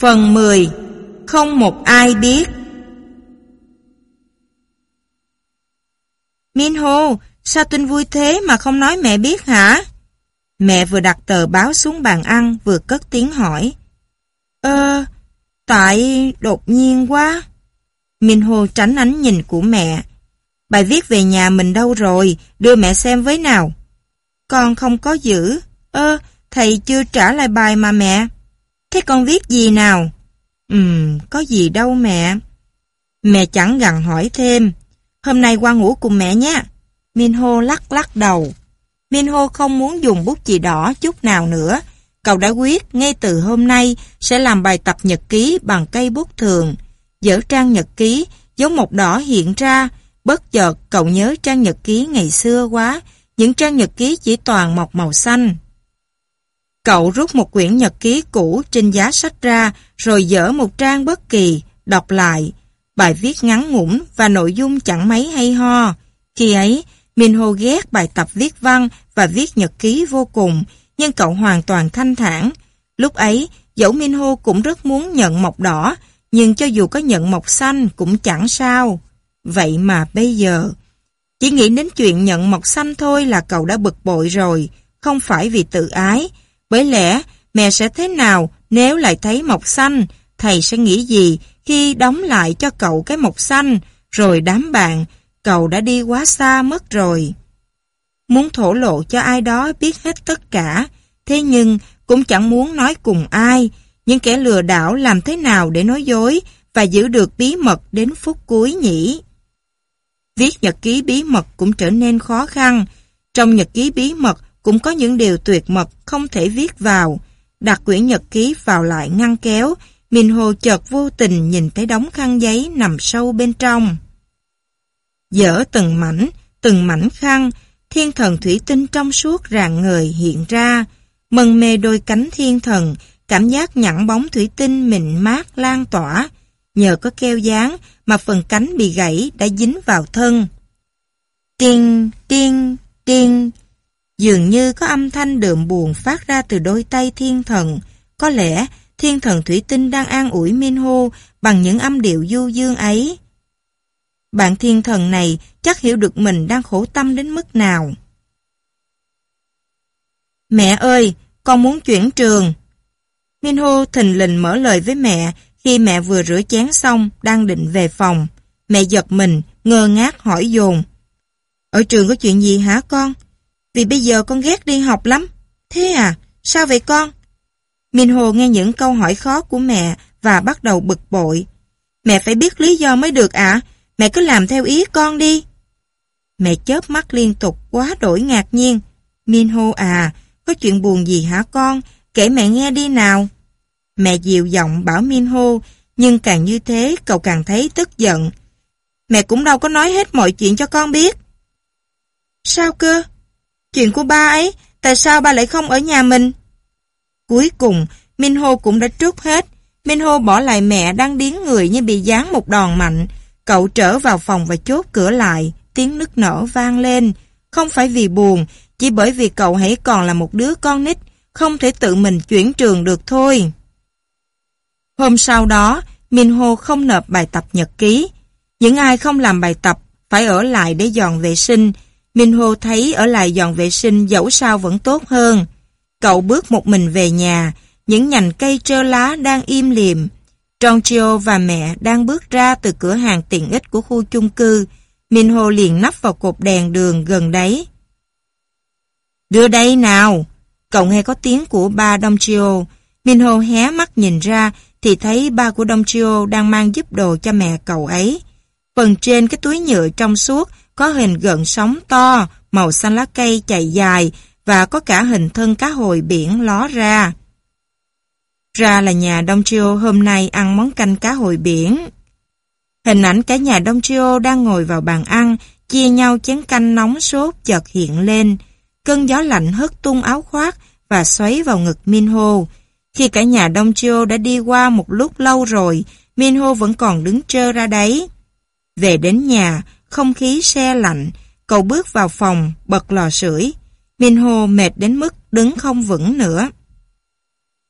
Phần 10 Không một ai biết Minho, sao tin vui thế mà không nói mẹ biết hả? Mẹ vừa đặt tờ báo xuống bàn ăn vừa cất tiếng hỏi. Ơ, tại đột nhiên quá. Minho tránh ánh nhìn của mẹ. Bài viết về nhà mình đâu rồi, đưa mẹ xem với nào. Con không có giữ. Ơ, thầy chưa trả lại bài mà mẹ. Thế con viết gì nào? Ừm, có gì đâu mẹ. Mẹ chẳng gằn hỏi thêm. Hôm nay qua ngủ cùng mẹ nhé. Minho lắc lắc đầu. Minho không muốn dùng bút chì đỏ chút nào nữa. Cậu đã quyết ngay từ hôm nay sẽ làm bài tập nhật ký bằng cây bút thường. Dở trang nhật ký, dấu mộc đỏ hiện ra. Bất chợt cậu nhớ trang nhật ký ngày xưa quá. Những trang nhật ký chỉ toàn mọc màu xanh. Cậu rút một quyển nhật ký cũ trên giá sách ra, rồi dở một trang bất kỳ, đọc lại. Bài viết ngắn ngủn và nội dung chẳng mấy hay ho. Khi ấy, Minho ghét bài tập viết văn và viết nhật ký vô cùng, nhưng cậu hoàn toàn thanh thản. Lúc ấy, dẫu Minho cũng rất muốn nhận mọc đỏ, nhưng cho dù có nhận mọc xanh cũng chẳng sao. Vậy mà bây giờ, chỉ nghĩ đến chuyện nhận mọc xanh thôi là cậu đã bực bội rồi, không phải vì tự ái, bởi lẽ, mẹ sẽ thế nào nếu lại thấy mọc xanh, thầy sẽ nghĩ gì khi đóng lại cho cậu cái mọc xanh, rồi đám bạn, cậu đã đi quá xa mất rồi. Muốn thổ lộ cho ai đó biết hết tất cả, thế nhưng cũng chẳng muốn nói cùng ai, những kẻ lừa đảo làm thế nào để nói dối và giữ được bí mật đến phút cuối nhỉ? Viết nhật ký bí mật cũng trở nên khó khăn. Trong nhật ký bí mật cũng có những điều tuyệt mật không thể viết vào. Đặt quyển nhật ký vào lại ngăn kéo, Minh Hồ chợt vô tình nhìn thấy đống khăn giấy nằm sâu bên trong. Dở từng mảnh, từng mảnh khăn, thiên thần thủy tinh trong suốt rạng ngời hiện ra. Mần mê đôi cánh thiên thần, cảm giác nhẵn bóng thủy tinh mịn mát lan tỏa. Nhờ có keo dán mà phần cánh bị gãy đã dính vào thân. Tiên, tiên, tiên, Dường như có âm thanh đượm buồn phát ra từ đôi tay thiên thần. Có lẽ thiên thần thủy tinh đang an ủi Minho bằng những âm điệu du dương ấy. Bạn thiên thần này chắc hiểu được mình đang khổ tâm đến mức nào. Mẹ ơi, con muốn chuyển trường. Minho thình lình mở lời với mẹ khi mẹ vừa rửa chén xong đang định về phòng. Mẹ giật mình, ngơ ngác hỏi dồn. Ở trường có chuyện gì hả con? Vì bây giờ con ghét đi học lắm. Thế à? Sao vậy con? Minh Hồ nghe những câu hỏi khó của mẹ và bắt đầu bực bội. Mẹ phải biết lý do mới được ạ. Mẹ cứ làm theo ý con đi. Mẹ chớp mắt liên tục quá đổi ngạc nhiên. Minh Hồ à, có chuyện buồn gì hả con? Kể mẹ nghe đi nào. Mẹ dịu giọng bảo Minh Hồ, nhưng càng như thế cậu càng thấy tức giận. Mẹ cũng đâu có nói hết mọi chuyện cho con biết. Sao cơ? Chuyện của ba ấy, tại sao ba lại không ở nhà mình? Cuối cùng, Minho cũng đã trút hết. Minho bỏ lại mẹ đang điến người như bị giáng một đòn mạnh. Cậu trở vào phòng và chốt cửa lại, tiếng nức nở vang lên. Không phải vì buồn, chỉ bởi vì cậu hãy còn là một đứa con nít, không thể tự mình chuyển trường được thôi. Hôm sau đó, Minho không nộp bài tập nhật ký. Những ai không làm bài tập phải ở lại để dọn vệ sinh, Minh Hồ thấy ở lại dọn vệ sinh dẫu sao vẫn tốt hơn. Cậu bước một mình về nhà, những nhành cây trơ lá đang im liềm. Tronchio và mẹ đang bước ra từ cửa hàng tiện ích của khu chung cư. Minh Hồ liền nắp vào cột đèn đường gần đấy. Đưa đây nào! Cậu nghe có tiếng của ba Domchio. Minh Hồ hé mắt nhìn ra thì thấy ba của Domchio đang mang giúp đồ cho mẹ cậu ấy. Phần trên cái túi nhựa trong suốt có hình gợn sóng to, màu xanh lá cây chạy dài và có cả hình thân cá hồi biển ló ra. Ra là nhà Đông Chiêu hôm nay ăn món canh cá hồi biển. Hình ảnh cả nhà Đông Chiêu đang ngồi vào bàn ăn, chia nhau chén canh nóng sốt chợt hiện lên. Cơn gió lạnh hất tung áo khoác và xoáy vào ngực Minho. Khi cả nhà Đông Chiêu đã đi qua một lúc lâu rồi, Minho vẫn còn đứng trơ ra đấy. Về đến nhà, không khí xe lạnh, cậu bước vào phòng, bật lò sưởi. Minho mệt đến mức đứng không vững nữa.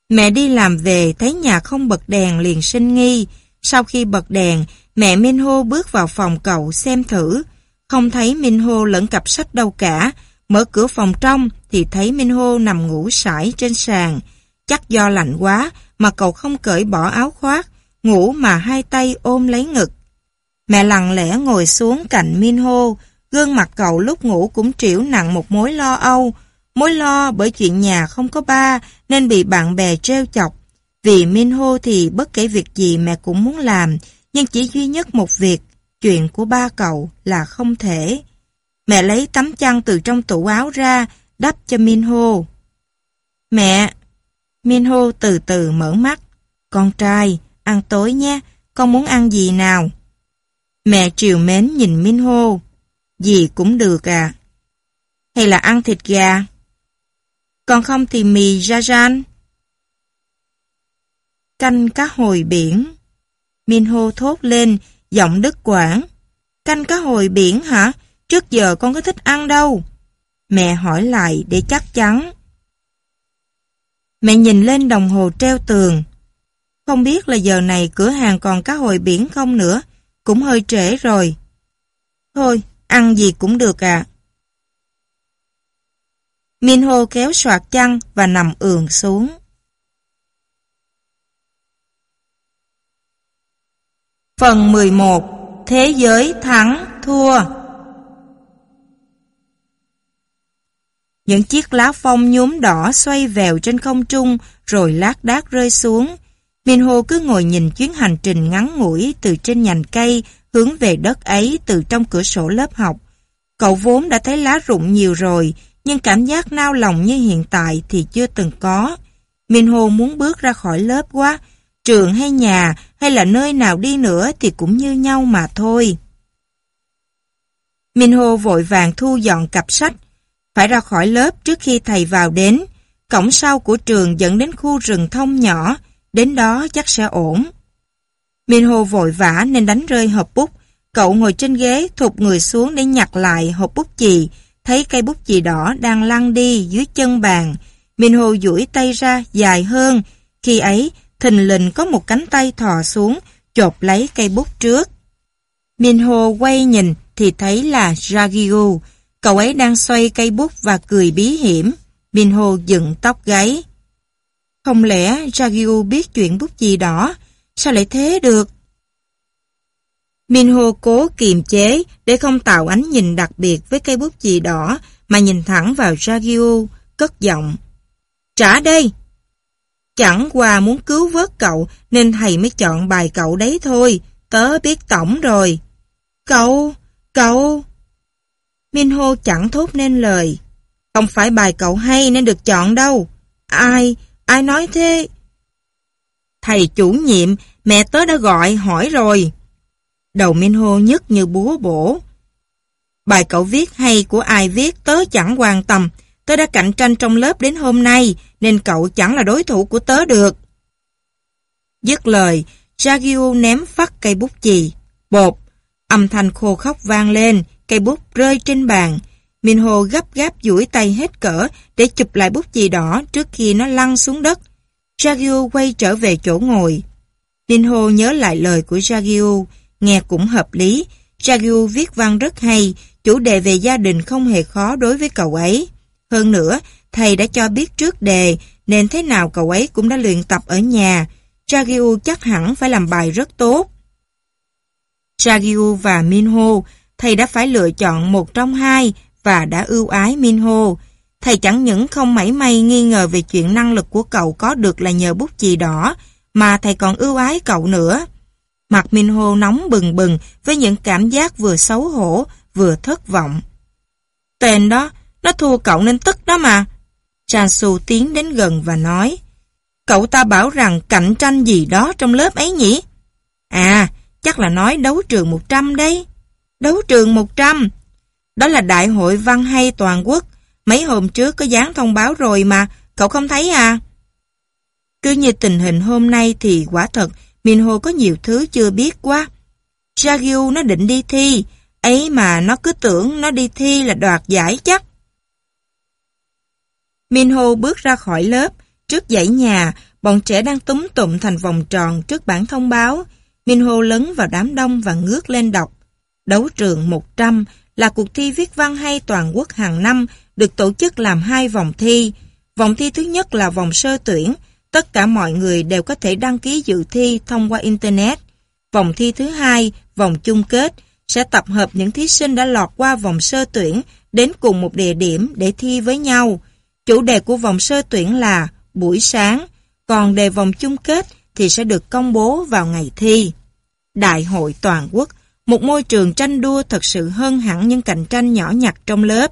Mẹ đi làm về thấy nhà không bật đèn liền sinh nghi. Sau khi bật đèn, mẹ Minho bước vào phòng cậu xem thử. Không thấy Minho lẫn cặp sách đâu cả. Mở cửa phòng trong thì thấy Minho nằm ngủ sải trên sàn. Chắc do lạnh quá mà cậu không cởi bỏ áo khoác, ngủ mà hai tay ôm lấy ngực. Mẹ lặng lẽ ngồi xuống cạnh Minho, gương mặt cậu lúc ngủ cũng triểu nặng một mối lo âu. Mối lo bởi chuyện nhà không có ba nên bị bạn bè treo chọc. Vì Minho thì bất kể việc gì mẹ cũng muốn làm, nhưng chỉ duy nhất một việc, chuyện của ba cậu là không thể. Mẹ lấy tấm chăn từ trong tủ áo ra, đắp cho Minho. Mẹ! Minho từ từ mở mắt. Con trai, ăn tối nhé, con muốn ăn gì nào? Mẹ triều mến nhìn Minho. Gì cũng được à. Hay là ăn thịt gà? Còn không thì mì rajan. Canh cá hồi biển. Minho thốt lên, giọng đứt quảng. Canh cá hồi biển hả? Trước giờ con có thích ăn đâu. Mẹ hỏi lại để chắc chắn. Mẹ nhìn lên đồng hồ treo tường. Không biết là giờ này cửa hàng còn cá hồi biển không nữa. Cũng hơi trễ rồi. Thôi, ăn gì cũng được à. Minho kéo soạt chăn và nằm ườn xuống. Phần 11 Thế giới thắng, thua Những chiếc lá phong nhuốm đỏ xoay vèo trên không trung rồi lác đác rơi xuống. Minho cứ ngồi nhìn chuyến hành trình ngắn ngủi từ trên nhành cây hướng về đất ấy từ trong cửa sổ lớp học. Cậu vốn đã thấy lá rụng nhiều rồi, nhưng cảm giác nao lòng như hiện tại thì chưa từng có. Minho muốn bước ra khỏi lớp quá, trường hay nhà hay là nơi nào đi nữa thì cũng như nhau mà thôi. Minho vội vàng thu dọn cặp sách, phải ra khỏi lớp trước khi thầy vào đến. Cổng sau của trường dẫn đến khu rừng thông nhỏ, đến đó chắc sẽ ổn. Minho vội vã nên đánh rơi hộp bút. Cậu ngồi trên ghế thụt người xuống để nhặt lại hộp bút chì, thấy cây bút chì đỏ đang lăn đi dưới chân bàn. Minho duỗi tay ra dài hơn. Khi ấy, thình lình có một cánh tay thò xuống, chộp lấy cây bút trước. Minho quay nhìn thì thấy là Jagiu. Cậu ấy đang xoay cây bút và cười bí hiểm. Minho dựng tóc gáy. Không lẽ Jagyu biết chuyện bút chì đỏ? Sao lại thế được? Minho cố kiềm chế để không tạo ánh nhìn đặc biệt với cây bút chì đỏ mà nhìn thẳng vào Jagyu, cất giọng. Trả đây! Chẳng qua muốn cứu vớt cậu nên thầy mới chọn bài cậu đấy thôi. Tớ biết tổng rồi. Cậu, cậu... Minho chẳng thốt nên lời. Không phải bài cậu hay nên được chọn đâu. Ai, ai nói thế? Thầy chủ nhiệm, mẹ tớ đã gọi, hỏi rồi. Đầu Minho nhức như búa bổ. Bài cậu viết hay của ai viết tớ chẳng quan tâm. Tớ đã cạnh tranh trong lớp đến hôm nay, nên cậu chẳng là đối thủ của tớ được. Dứt lời, Jagio ném phát cây bút chì. Bột, âm thanh khô khóc vang lên, cây bút rơi trên bàn. Minho gấp gáp duỗi tay hết cỡ để chụp lại bút chì đỏ trước khi nó lăn xuống đất. Jagio quay trở về chỗ ngồi. Minho nhớ lại lời của Jagio, nghe cũng hợp lý. Jagio viết văn rất hay, chủ đề về gia đình không hề khó đối với cậu ấy. Hơn nữa, thầy đã cho biết trước đề, nên thế nào cậu ấy cũng đã luyện tập ở nhà. Jagio chắc hẳn phải làm bài rất tốt. Jagio và Minho, thầy đã phải lựa chọn một trong hai và đã ưu ái Minho. Thầy chẳng những không mảy may nghi ngờ về chuyện năng lực của cậu có được là nhờ bút chì đỏ, mà thầy còn ưu ái cậu nữa. Mặt Minho nóng bừng bừng với những cảm giác vừa xấu hổ, vừa thất vọng. Tên đó, nó thua cậu nên tức đó mà. Chansu tiến đến gần và nói, cậu ta bảo rằng cạnh tranh gì đó trong lớp ấy nhỉ? À, chắc là nói đấu trường 100 đấy. Đấu trường 100? Đó là đại hội văn hay toàn quốc. Mấy hôm trước có dán thông báo rồi mà, cậu không thấy à? Cứ như tình hình hôm nay thì quả thật Minho có nhiều thứ chưa biết quá. Jagyu nó định đi thi, ấy mà nó cứ tưởng nó đi thi là đoạt giải chắc. Minho bước ra khỏi lớp, trước dãy nhà, bọn trẻ đang túm tụm thành vòng tròn trước bản thông báo. Minho lấn vào đám đông và ngước lên đọc. Đấu trường 100 là cuộc thi viết văn hay toàn quốc hàng năm được tổ chức làm hai vòng thi. Vòng thi thứ nhất là vòng sơ tuyển. Tất cả mọi người đều có thể đăng ký dự thi thông qua Internet. Vòng thi thứ hai, vòng chung kết, sẽ tập hợp những thí sinh đã lọt qua vòng sơ tuyển đến cùng một địa điểm để thi với nhau. Chủ đề của vòng sơ tuyển là buổi sáng, còn đề vòng chung kết thì sẽ được công bố vào ngày thi. Đại hội toàn quốc, một môi trường tranh đua thật sự hơn hẳn những cạnh tranh nhỏ nhặt trong lớp.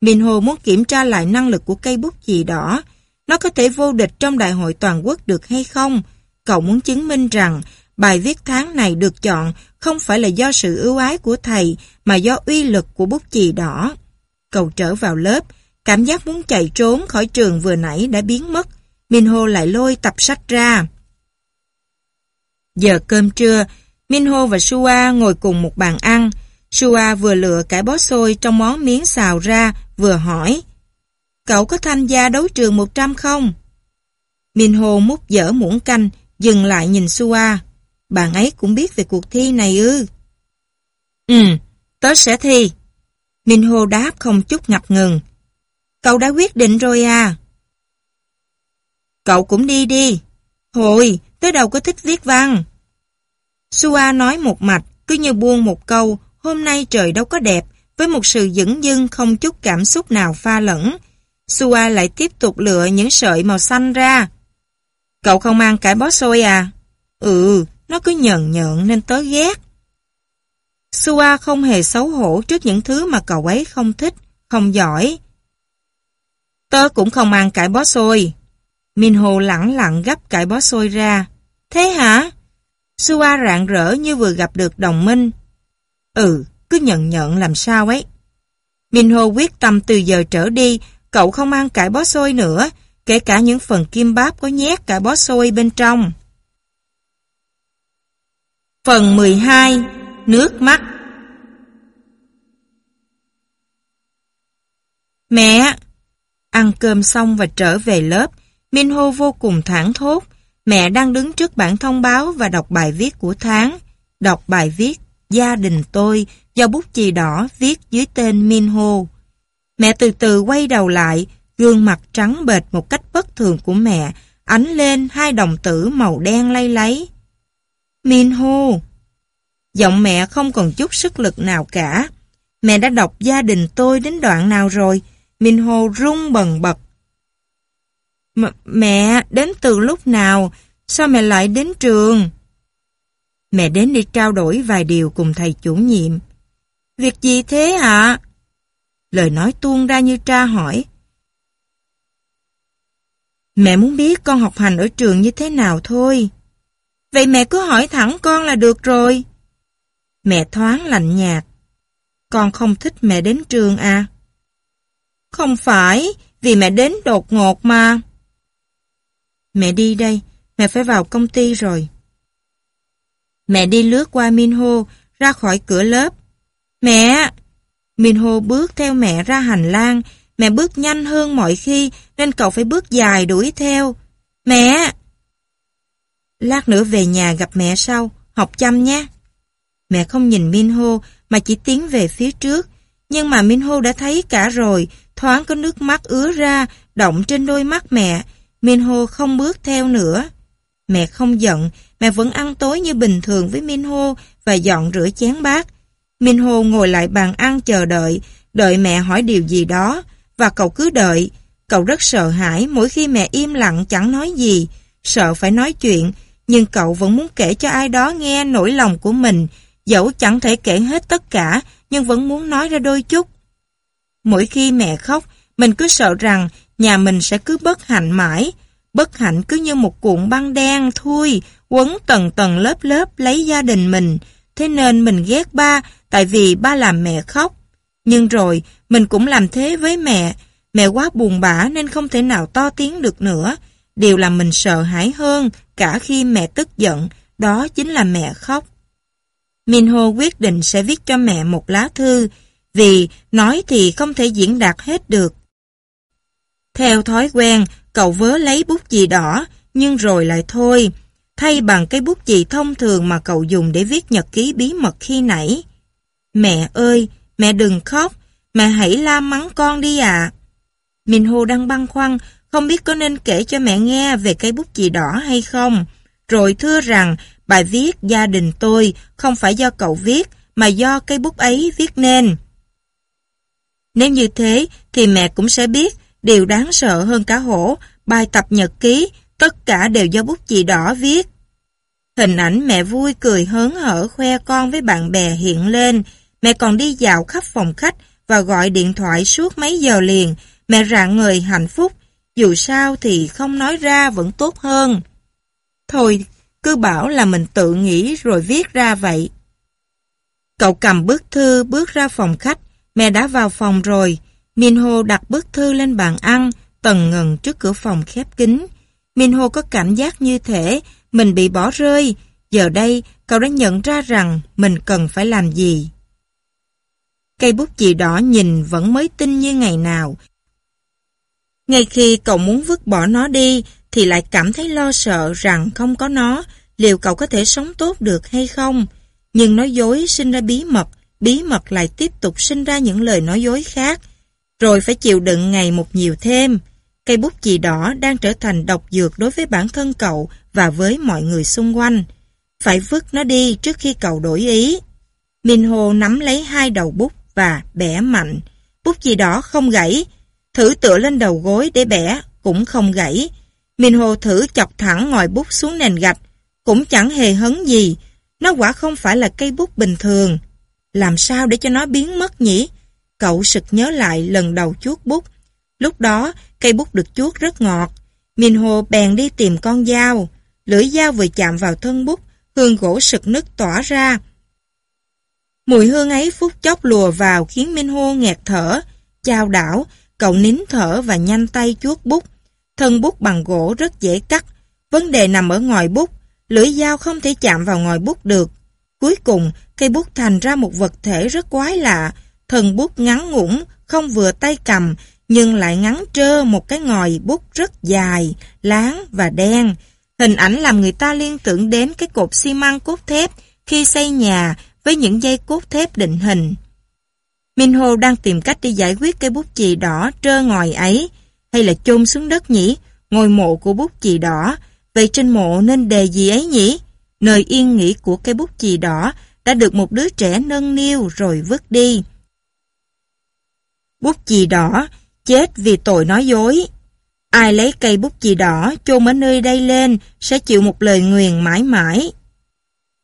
Minho muốn kiểm tra lại năng lực của cây bút chì đỏ. Nó có thể vô địch trong đại hội toàn quốc được hay không? Cậu muốn chứng minh rằng bài viết tháng này được chọn không phải là do sự ưu ái của thầy mà do uy lực của bút chì đỏ. Cậu trở vào lớp, cảm giác muốn chạy trốn khỏi trường vừa nãy đã biến mất. Minho lại lôi tập sách ra. Giờ cơm trưa, Minho và Sua ngồi cùng một bàn ăn. Sua vừa lựa cải bó xôi trong món miếng xào ra, vừa hỏi. Cậu có tham gia đấu trường 100 không? Minho múc dở muỗng canh, dừng lại nhìn Sua. Bạn ấy cũng biết về cuộc thi này ư. Ừ, tớ sẽ thi. Minho đáp không chút ngập ngừng. Cậu đã quyết định rồi à? Cậu cũng đi đi. Hồi, tớ đâu có thích viết văn. Sua nói một mạch, cứ như buông một câu, hôm nay trời đâu có đẹp, với một sự dững dưng không chút cảm xúc nào pha lẫn. Sua lại tiếp tục lựa những sợi màu xanh ra. Cậu không mang cải bó xôi à? Ừ, nó cứ nhợn nhợn nên tớ ghét. Sua không hề xấu hổ trước những thứ mà cậu ấy không thích, không giỏi. Tớ cũng không mang cải bó xôi. Minho lẳng lặng gấp cải bó xôi ra. Thế hả? Sua rạng rỡ như vừa gặp được đồng minh. Ừ, cứ nhận nhận làm sao ấy. Minho quyết tâm từ giờ trở đi, cậu không ăn cải bó xôi nữa, kể cả những phần kim báp có nhét cải bó xôi bên trong. Phần 12 Nước mắt Mẹ! Ăn cơm xong và trở về lớp, Minho vô cùng thẳng thốt. Mẹ đang đứng trước bảng thông báo và đọc bài viết của tháng. Đọc bài viết Gia đình tôi do bút chì đỏ viết dưới tên Minho. Mẹ từ từ quay đầu lại, gương mặt trắng bệch một cách bất thường của mẹ, ánh lên hai đồng tử màu đen lay lấy. Minho. Giọng mẹ không còn chút sức lực nào cả. Mẹ đã đọc gia đình tôi đến đoạn nào rồi? Minho rung bần bật. M mẹ, đến từ lúc nào? Sao mẹ lại đến trường? Mẹ đến đi trao đổi vài điều cùng thầy chủ nhiệm. Việc gì thế hả? Lời nói tuôn ra như tra hỏi. Mẹ muốn biết con học hành ở trường như thế nào thôi. Vậy mẹ cứ hỏi thẳng con là được rồi. Mẹ thoáng lạnh nhạt. Con không thích mẹ đến trường à? Không phải, vì mẹ đến đột ngột mà. Mẹ đi đây, mẹ phải vào công ty rồi. Mẹ đi lướt qua Minho, ra khỏi cửa lớp. Mẹ! Minho bước theo mẹ ra hành lang, mẹ bước nhanh hơn mọi khi nên cậu phải bước dài đuổi theo. Mẹ! Lát nữa về nhà gặp mẹ sau, học chăm nhé. Mẹ không nhìn Minho mà chỉ tiến về phía trước, nhưng mà Minho đã thấy cả rồi, thoáng có nước mắt ứa ra, động trên đôi mắt mẹ. Minho không bước theo nữa. Mẹ không giận, mẹ vẫn ăn tối như bình thường với Minho và dọn rửa chén bát. Minho ngồi lại bàn ăn chờ đợi, đợi mẹ hỏi điều gì đó, và cậu cứ đợi. Cậu rất sợ hãi mỗi khi mẹ im lặng chẳng nói gì, sợ phải nói chuyện, nhưng cậu vẫn muốn kể cho ai đó nghe nỗi lòng của mình, dẫu chẳng thể kể hết tất cả, nhưng vẫn muốn nói ra đôi chút. Mỗi khi mẹ khóc, mình cứ sợ rằng nhà mình sẽ cứ bất hạnh mãi. Bất hạnh cứ như một cuộn băng đen thui, quấn tầng tầng lớp lớp lấy gia đình mình. Thế nên mình ghét ba, tại vì ba làm mẹ khóc. Nhưng rồi, mình cũng làm thế với mẹ. Mẹ quá buồn bã nên không thể nào to tiếng được nữa. Điều làm mình sợ hãi hơn cả khi mẹ tức giận, đó chính là mẹ khóc. Minho quyết định sẽ viết cho mẹ một lá thư, vì nói thì không thể diễn đạt hết được. Theo thói quen, cậu vớ lấy bút chì đỏ, nhưng rồi lại thôi. Thay bằng cái bút chì thông thường mà cậu dùng để viết nhật ký bí mật khi nãy. Mẹ ơi, mẹ đừng khóc, mẹ hãy la mắng con đi ạ. À. Minh Hồ đang băn khoăn, không biết có nên kể cho mẹ nghe về cây bút chì đỏ hay không. Rồi thưa rằng bài viết gia đình tôi không phải do cậu viết mà do cây bút ấy viết nên. Nếu như thế thì mẹ cũng sẽ biết điều đáng sợ hơn cả hổ, bài tập nhật ký, tất cả đều do bút chì đỏ viết. Hình ảnh mẹ vui cười hớn hở khoe con với bạn bè hiện lên. Mẹ còn đi dạo khắp phòng khách và gọi điện thoại suốt mấy giờ liền. Mẹ rạng người hạnh phúc. Dù sao thì không nói ra vẫn tốt hơn. Thôi, cứ bảo là mình tự nghĩ rồi viết ra vậy. Cậu cầm bức thư bước ra phòng khách. Mẹ đã vào phòng rồi. Minho đặt bức thư lên bàn ăn, tầng ngần trước cửa phòng khép kín. Minho có cảm giác như thể mình bị bỏ rơi. Giờ đây, cậu đã nhận ra rằng mình cần phải làm gì. Cây bút chì đỏ nhìn vẫn mới tinh như ngày nào. Ngay khi cậu muốn vứt bỏ nó đi, thì lại cảm thấy lo sợ rằng không có nó, liệu cậu có thể sống tốt được hay không. Nhưng nói dối sinh ra bí mật, bí mật lại tiếp tục sinh ra những lời nói dối khác, rồi phải chịu đựng ngày một nhiều thêm. Cây bút chì đỏ đang trở thành độc dược đối với bản thân cậu và với mọi người xung quanh. Phải vứt nó đi trước khi cậu đổi ý. Minh Hồ nắm lấy hai đầu bút và bẻ mạnh. Bút chì đỏ không gãy. Thử tựa lên đầu gối để bẻ, cũng không gãy. Minh Hồ thử chọc thẳng ngòi bút xuống nền gạch, cũng chẳng hề hấn gì. Nó quả không phải là cây bút bình thường. Làm sao để cho nó biến mất nhỉ? Cậu sực nhớ lại lần đầu chuốt bút. Lúc đó, cây bút được chuốt rất ngọt. Minh Hồ bèn đi tìm con dao. Lưỡi dao vừa chạm vào thân bút, hương gỗ sực nứt tỏa ra. Mùi hương ấy phút chốc lùa vào khiến Minh Hồ nghẹt thở. Chào đảo, cậu nín thở và nhanh tay chuốt bút. Thân bút bằng gỗ rất dễ cắt. Vấn đề nằm ở ngòi bút. Lưỡi dao không thể chạm vào ngòi bút được. Cuối cùng, cây bút thành ra một vật thể rất quái lạ. Thần bút ngắn ngủn, không vừa tay cầm, nhưng lại ngắn trơ một cái ngòi bút rất dài, láng và đen. Hình ảnh làm người ta liên tưởng đến cái cột xi măng cốt thép khi xây nhà với những dây cốt thép định hình. Minh Hồ đang tìm cách đi giải quyết cây bút chì đỏ trơ ngòi ấy, hay là chôn xuống đất nhỉ? Ngôi mộ của bút chì đỏ, vậy trên mộ nên đề gì ấy nhỉ? Nơi yên nghỉ của cây bút chì đỏ đã được một đứa trẻ nâng niu rồi vứt đi. Bút chì đỏ, chết vì tội nói dối. Ai lấy cây bút chì đỏ chôn ở nơi đây lên sẽ chịu một lời nguyền mãi mãi.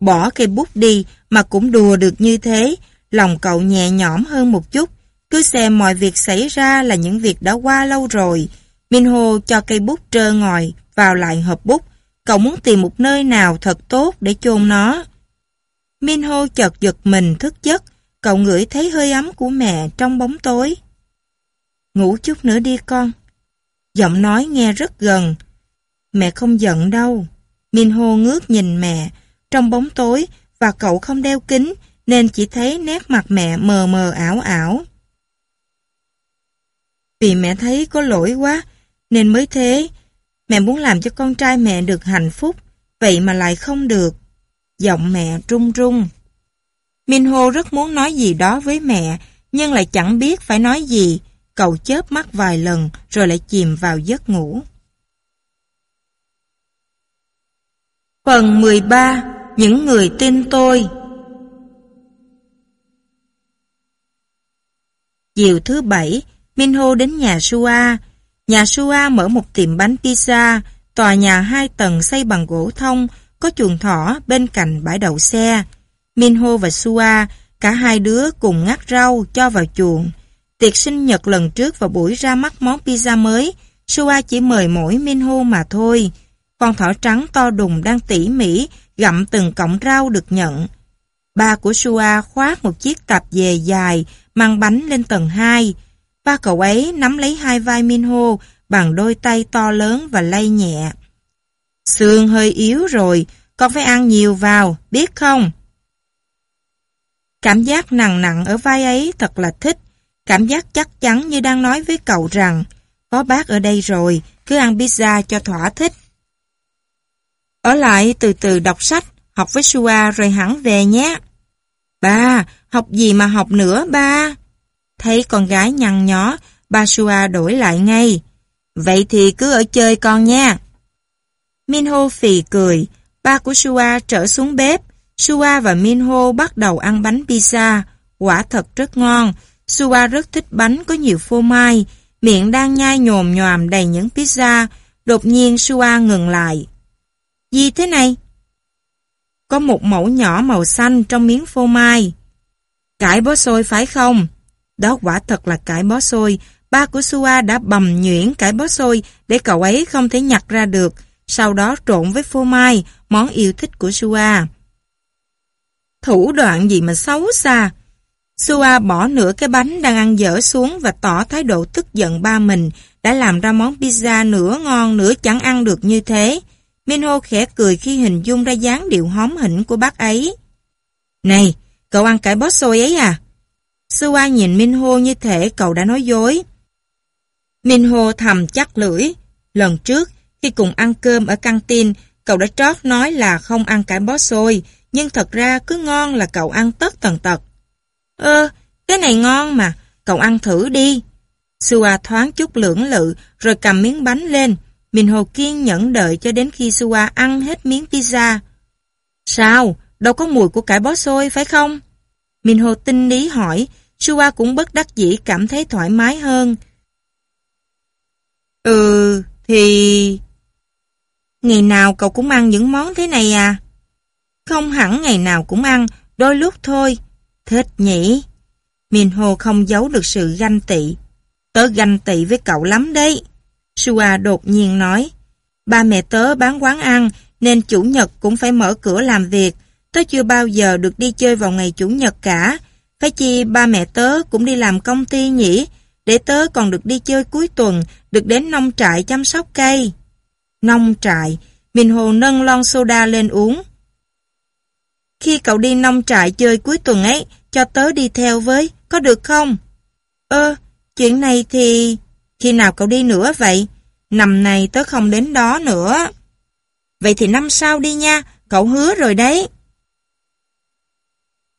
Bỏ cây bút đi mà cũng đùa được như thế, lòng cậu nhẹ nhõm hơn một chút. Cứ xem mọi việc xảy ra là những việc đã qua lâu rồi. Minho cho cây bút trơ ngòi vào lại hộp bút. Cậu muốn tìm một nơi nào thật tốt để chôn nó. Minho chợt giật mình thức giấc. Cậu ngửi thấy hơi ấm của mẹ trong bóng tối. Ngủ chút nữa đi con. Giọng nói nghe rất gần. Mẹ không giận đâu. Minho ngước nhìn mẹ. Trong bóng tối, và cậu không đeo kính, nên chỉ thấy nét mặt mẹ mờ mờ ảo ảo. Vì mẹ thấy có lỗi quá, nên mới thế. Mẹ muốn làm cho con trai mẹ được hạnh phúc, vậy mà lại không được. Giọng mẹ run run. Minho rất muốn nói gì đó với mẹ, nhưng lại chẳng biết phải nói gì Cậu chớp mắt vài lần rồi lại chìm vào giấc ngủ. Phần 13 Những người tin tôi Chiều thứ bảy, Minho đến nhà Sua. Nhà Sua mở một tiệm bánh pizza, tòa nhà hai tầng xây bằng gỗ thông, có chuồng thỏ bên cạnh bãi đậu xe. Minho và Sua, cả hai đứa cùng ngắt rau cho vào chuồng. Tiệc sinh nhật lần trước và buổi ra mắt món pizza mới, Sua chỉ mời mỗi Minho mà thôi. Con thỏ trắng to đùng đang tỉ mỉ gặm từng cọng rau được nhận. Ba của Sua khoác một chiếc tạp dề dài mang bánh lên tầng 2. Ba cậu ấy nắm lấy hai vai Minho bằng đôi tay to lớn và lay nhẹ. Xương hơi yếu rồi, con phải ăn nhiều vào, biết không? Cảm giác nặng nặng ở vai ấy thật là thích. Cảm giác chắc chắn như đang nói với cậu rằng có bác ở đây rồi, cứ ăn pizza cho thỏa thích. Ở lại từ từ đọc sách, học với Sua rồi hẳn về nhé. Ba, học gì mà học nữa ba? Thấy con gái nhăn nhó, ba Sua đổi lại ngay. Vậy thì cứ ở chơi con nha. Minho phì cười, ba của Sua trở xuống bếp. Sua và Minho bắt đầu ăn bánh pizza, quả thật rất ngon. Sua rất thích bánh có nhiều phô mai, miệng đang nhai nhồm nhòm đầy những pizza. Đột nhiên Sua ngừng lại. Gì thế này? Có một mẫu nhỏ màu xanh trong miếng phô mai. Cải bó xôi phải không? Đó quả thật là cải bó xôi. Ba của Sua đã bầm nhuyễn cải bó xôi để cậu ấy không thể nhặt ra được. Sau đó trộn với phô mai, món yêu thích của Sua. Thủ đoạn gì mà xấu xa. Sua bỏ nửa cái bánh đang ăn dở xuống và tỏ thái độ tức giận ba mình đã làm ra món pizza nửa ngon nửa chẳng ăn được như thế. Minho khẽ cười khi hình dung ra dáng điệu hóm hỉnh của bác ấy. Này, cậu ăn cải bó xôi ấy à? Sua nhìn Minho như thể cậu đã nói dối. Minho thầm chắc lưỡi. Lần trước, khi cùng ăn cơm ở căng tin, cậu đã trót nói là không ăn cải bó xôi, nhưng thật ra cứ ngon là cậu ăn tất tần tật. Ơ, cái này ngon mà, cậu ăn thử đi. Sua thoáng chút lưỡng lự, rồi cầm miếng bánh lên. Mình hồ kiên nhẫn đợi cho đến khi Sua ăn hết miếng pizza. Sao? Đâu có mùi của cải bó xôi phải không? Mình hồ tinh lý hỏi, Sua cũng bất đắc dĩ cảm thấy thoải mái hơn. Ừ, thì... Ngày nào cậu cũng ăn những món thế này à? Không hẳn ngày nào cũng ăn, đôi lúc thôi. Thích nhỉ? Min Hồ không giấu được sự ganh tị. Tớ ganh tị với cậu lắm đấy. Sua đột nhiên nói. Ba mẹ tớ bán quán ăn, nên chủ nhật cũng phải mở cửa làm việc. Tớ chưa bao giờ được đi chơi vào ngày chủ nhật cả. Phải chi ba mẹ tớ cũng đi làm công ty nhỉ? Để tớ còn được đi chơi cuối tuần, được đến nông trại chăm sóc cây. Nông trại, Minh Hồ nâng lon soda lên uống. Khi cậu đi nông trại chơi cuối tuần ấy, cho tớ đi theo với, có được không? Ơ, chuyện này thì... Khi nào cậu đi nữa vậy? Năm này tớ không đến đó nữa. Vậy thì năm sau đi nha, cậu hứa rồi đấy.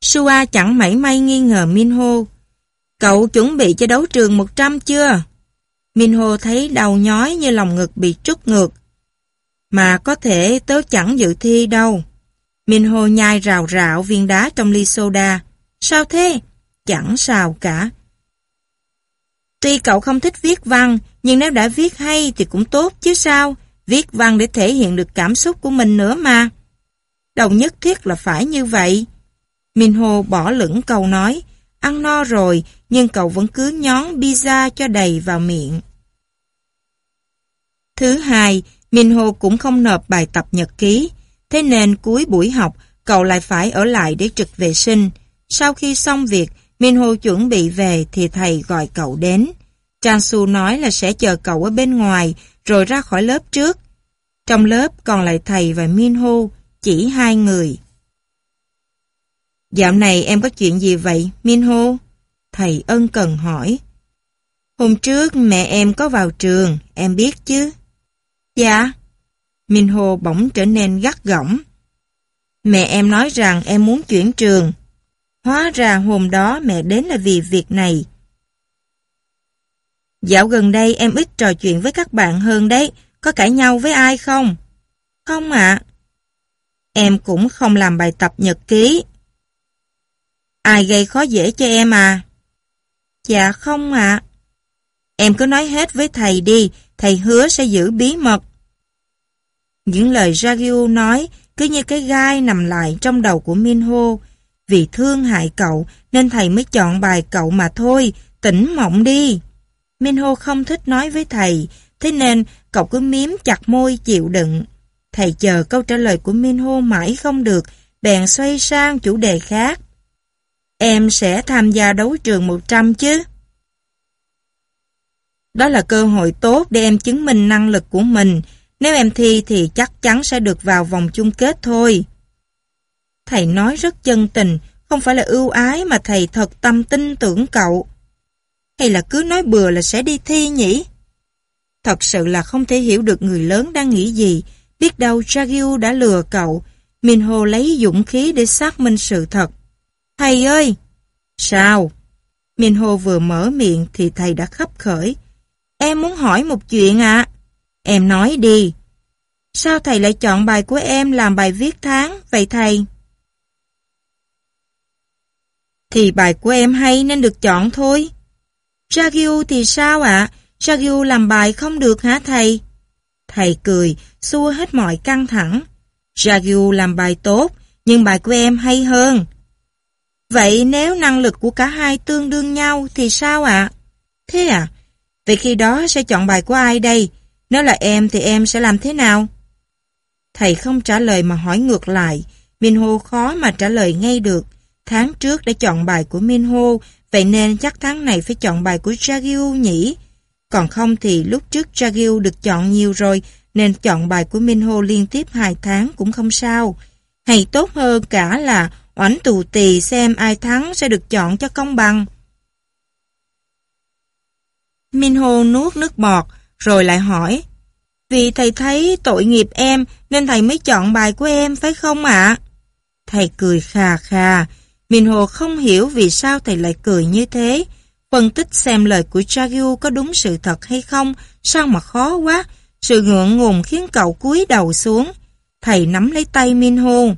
Sua chẳng mảy may nghi ngờ Minho. Cậu chuẩn bị cho đấu trường 100 chưa? Minho thấy đầu nhói như lòng ngực bị trút ngược. Mà có thể tớ chẳng dự thi đâu. Minho nhai rào rạo viên đá trong ly soda. Sao thế? Chẳng sao cả. Tuy cậu không thích viết văn, nhưng nếu đã viết hay thì cũng tốt chứ sao. Viết văn để thể hiện được cảm xúc của mình nữa mà. Đồng nhất thiết là phải như vậy. Minho bỏ lửng câu nói, ăn no rồi nhưng cậu vẫn cứ nhón pizza cho đầy vào miệng. Thứ hai, Minho cũng không nộp bài tập nhật ký, thế nên cuối buổi học cậu lại phải ở lại để trực vệ sinh. Sau khi xong việc, Minho chuẩn bị về thì thầy gọi cậu đến. Chansu nói là sẽ chờ cậu ở bên ngoài rồi ra khỏi lớp trước. Trong lớp còn lại thầy và Minho, chỉ hai người. Dạo này em có chuyện gì vậy, Minho? Thầy ân cần hỏi. Hôm trước mẹ em có vào trường, em biết chứ? Dạ. Minho bỗng trở nên gắt gỏng. Mẹ em nói rằng em muốn chuyển trường. Hóa ra hôm đó mẹ đến là vì việc này. Dạo gần đây em ít trò chuyện với các bạn hơn đấy. Có cãi nhau với ai không? Không ạ. Em cũng không làm bài tập nhật ký. Ai gây khó dễ cho em à? Dạ không ạ. Em cứ nói hết với thầy đi, thầy hứa sẽ giữ bí mật. Những lời Jagyu nói cứ như cái gai nằm lại trong đầu của Minho. Vì thương hại cậu nên thầy mới chọn bài cậu mà thôi, tỉnh mộng đi. Minho không thích nói với thầy, thế nên cậu cứ miếm chặt môi chịu đựng. Thầy chờ câu trả lời của Minho mãi không được, bèn xoay sang chủ đề khác. Em sẽ tham gia đấu trường 100 chứ? Đó là cơ hội tốt để em chứng minh năng lực của mình. Nếu em thi thì chắc chắn sẽ được vào vòng chung kết thôi. Thầy nói rất chân tình, không phải là ưu ái mà thầy thật tâm tin tưởng cậu. Hay là cứ nói bừa là sẽ đi thi nhỉ? Thật sự là không thể hiểu được người lớn đang nghĩ gì. Biết đâu Jagyu đã lừa cậu. Minho lấy dũng khí để xác minh sự thật. Thầy ơi! Sao? Minho vừa mở miệng thì thầy đã khấp khởi. Em muốn hỏi một chuyện ạ. Em nói đi. Sao thầy lại chọn bài của em làm bài viết tháng, vậy thầy? Thì bài của em hay nên được chọn thôi. Jagyu thì sao ạ? À? Jagyu làm bài không được hả thầy? Thầy cười, xua hết mọi căng thẳng. Jagyu làm bài tốt, nhưng bài của em hay hơn. Vậy nếu năng lực của cả hai tương đương nhau thì sao ạ? Thế à? Vậy khi đó sẽ chọn bài của ai đây? Nếu là em thì em sẽ làm thế nào? Thầy không trả lời mà hỏi ngược lại. Minho khó mà trả lời ngay được. Tháng trước đã chọn bài của Minho, vậy nên chắc tháng này phải chọn bài của Jagiu nhỉ? Còn không thì lúc trước Jagiu được chọn nhiều rồi, nên chọn bài của Minho liên tiếp hai tháng cũng không sao. Hay tốt hơn cả là oảnh tù tì xem ai thắng sẽ được chọn cho công bằng. Minho nuốt nước bọt, rồi lại hỏi. Vì thầy thấy tội nghiệp em, nên thầy mới chọn bài của em, phải không ạ? Thầy cười khà khà. hồ không hiểu vì sao thầy lại cười như thế. Phân tích xem lời của Chagyu có đúng sự thật hay không, sao mà khó quá. Sự ngượng ngùng khiến cậu cúi đầu xuống. Thầy nắm lấy tay minh hồ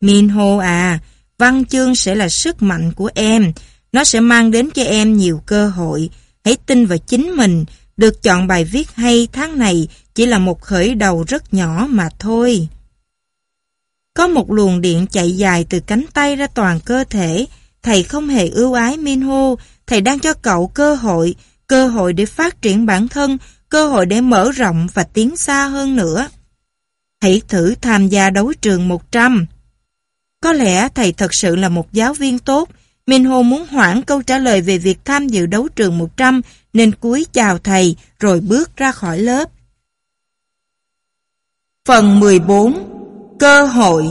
minh hồ à, văn chương sẽ là sức mạnh của em. Nó sẽ mang đến cho em nhiều cơ hội. Hãy tin vào chính mình. Được chọn bài viết hay tháng này chỉ là một khởi đầu rất nhỏ mà thôi. Có một luồng điện chạy dài từ cánh tay ra toàn cơ thể. Thầy không hề ưu ái Minho. Thầy đang cho cậu cơ hội, cơ hội để phát triển bản thân, cơ hội để mở rộng và tiến xa hơn nữa. Hãy thử tham gia đấu trường 100. Có lẽ thầy thật sự là một giáo viên tốt. Minho muốn hoãn câu trả lời về việc tham dự đấu trường 100 nên cúi chào thầy rồi bước ra khỏi lớp. Phần 14 Cơ hội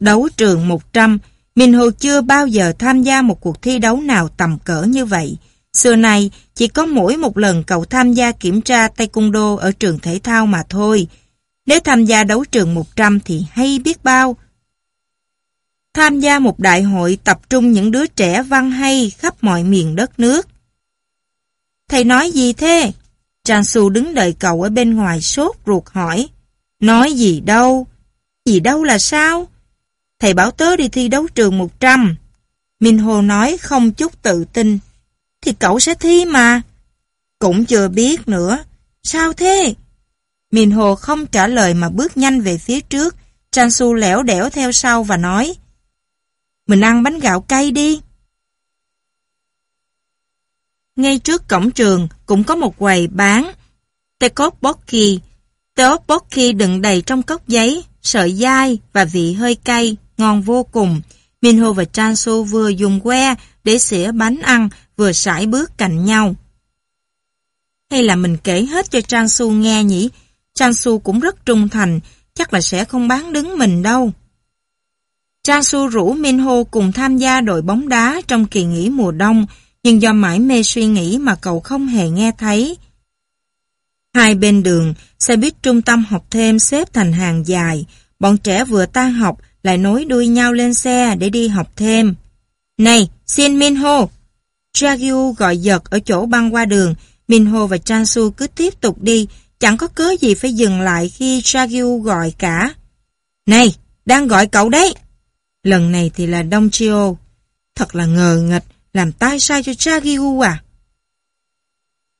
Đấu trường 100 Minho chưa bao giờ tham gia một cuộc thi đấu nào tầm cỡ như vậy. Xưa nay, chỉ có mỗi một lần cậu tham gia kiểm tra taekwondo ở trường thể thao mà thôi. Nếu tham gia đấu trường 100 thì hay biết bao. Tham gia một đại hội tập trung những đứa trẻ văn hay khắp mọi miền đất nước. Thầy nói gì thế? Transu đứng đợi cậu ở bên ngoài sốt ruột hỏi. Nói gì đâu? Gì đâu là sao? Thầy bảo tớ đi thi đấu trường 100. Minho nói không chút tự tin. Thì cậu sẽ thi mà. Cũng chưa biết nữa. Sao thế? Minho không trả lời mà bước nhanh về phía trước. Transu lẻo đẻo theo sau và nói. Mình ăn bánh gạo cay đi. Ngay trước cổng trường cũng có một quầy bán Tekopbokki. Teokbokki đựng đầy trong cốc giấy, sợi dai và vị hơi cay, ngon vô cùng. Minho và Chansu vừa dùng que để xỉa bánh ăn, vừa sải bước cạnh nhau. Hay là mình kể hết cho Chansu nghe nhỉ? Chansu cũng rất trung thành, chắc là sẽ không bán đứng mình đâu. Chansu rủ Minho cùng tham gia đội bóng đá trong kỳ nghỉ mùa đông, nhưng do mãi mê suy nghĩ mà cậu không hề nghe thấy. Hai bên đường, xe buýt trung tâm học thêm xếp thành hàng dài, bọn trẻ vừa tan học lại nối đuôi nhau lên xe để đi học thêm. Này, xin Minho! Jagyu gọi giật ở chỗ băng qua đường, Minho và Chansu cứ tiếp tục đi, chẳng có cớ gì phải dừng lại khi Jagyu gọi cả. Này, đang gọi cậu đấy! Lần này thì là Đông Chio. Thật là ngờ nghịch, làm tai sai cho Jagyu à?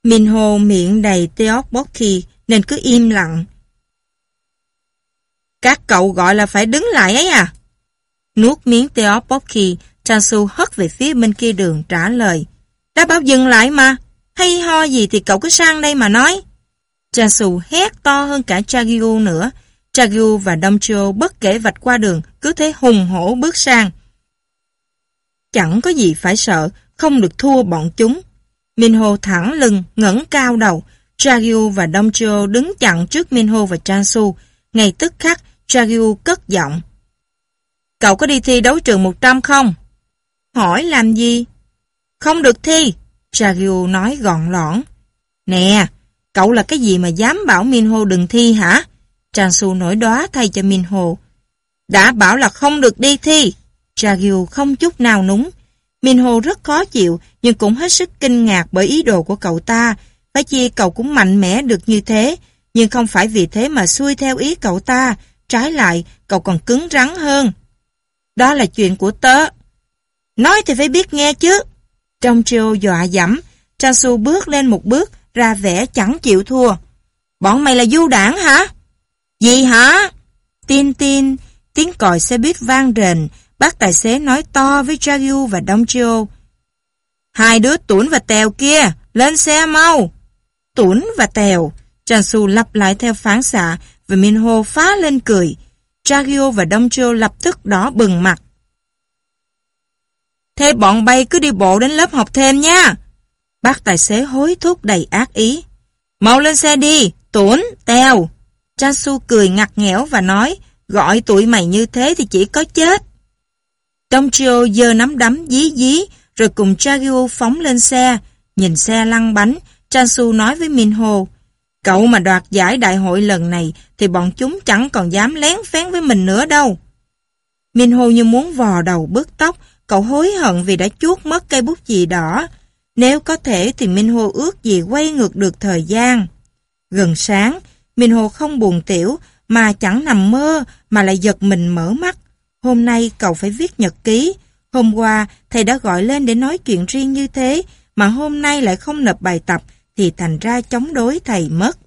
Minho miệng đầy Teokbokki nên cứ im lặng. Các cậu gọi là phải đứng lại ấy à? Nuốt miếng Teokbokki, Chansu hất về phía bên kia đường trả lời. Đã bảo dừng lại mà, hay ho gì thì cậu cứ sang đây mà nói. Chansu hét to hơn cả Chagyu nữa. Chagu và Domcho bất kể vạch qua đường, cứ thế hùng hổ bước sang. Chẳng có gì phải sợ, không được thua bọn chúng. Minho thẳng lưng, ngẩng cao đầu. Chagu và Domcho đứng chặn trước Minho và Chansu. Ngay tức khắc, Chagu cất giọng. Cậu có đi thi đấu trường 100 không? Hỏi làm gì? Không được thi. Chagu nói gọn lõn. Nè, Cậu là cái gì mà dám bảo Minho đừng thi hả? Trang su nổi đóa thay cho Minho. Đã bảo là không được đi thi. Jagyu không chút nào núng. Minho rất khó chịu nhưng cũng hết sức kinh ngạc bởi ý đồ của cậu ta. Phải chi cậu cũng mạnh mẽ được như thế, nhưng không phải vì thế mà xuôi theo ý cậu ta. Trái lại, cậu còn cứng rắn hơn. Đó là chuyện của tớ. Nói thì phải biết nghe chứ. Trong triều dọa dẫm, Transu bước lên một bước, ra vẻ chẳng chịu thua. Bọn mày là du đảng hả? Gì hả? Tin tin, tiếng còi xe buýt vang rền, bác tài xế nói to với Jagu và Dongchio. Hai đứa tuấn và tèo kia, lên xe mau. Tuấn và tèo, Transu lặp lại theo phán xạ và Minho phá lên cười. Jagu và Dongchio lập tức đỏ bừng mặt. Thế bọn bay cứ đi bộ đến lớp học thêm nha. Bác tài xế hối thúc đầy ác ý. Mau lên xe đi, tuấn, tèo. Transu cười ngặt nghẽo và nói, gọi tụi mày như thế thì chỉ có chết. Dongchio giơ nắm đấm dí dí, rồi cùng Jagyo phóng lên xe. Nhìn xe lăn bánh, Transu nói với Minho, Cậu mà đoạt giải đại hội lần này thì bọn chúng chẳng còn dám lén phén với mình nữa đâu. Minho như muốn vò đầu bứt tóc, cậu hối hận vì đã chuốt mất cây bút chì đỏ. Nếu có thể thì Minho ước gì quay ngược được thời gian. Gần sáng, Minh Hồ không buồn tiểu mà chẳng nằm mơ mà lại giật mình mở mắt. Hôm nay cậu phải viết nhật ký. Hôm qua thầy đã gọi lên để nói chuyện riêng như thế mà hôm nay lại không nộp bài tập thì thành ra chống đối thầy mất.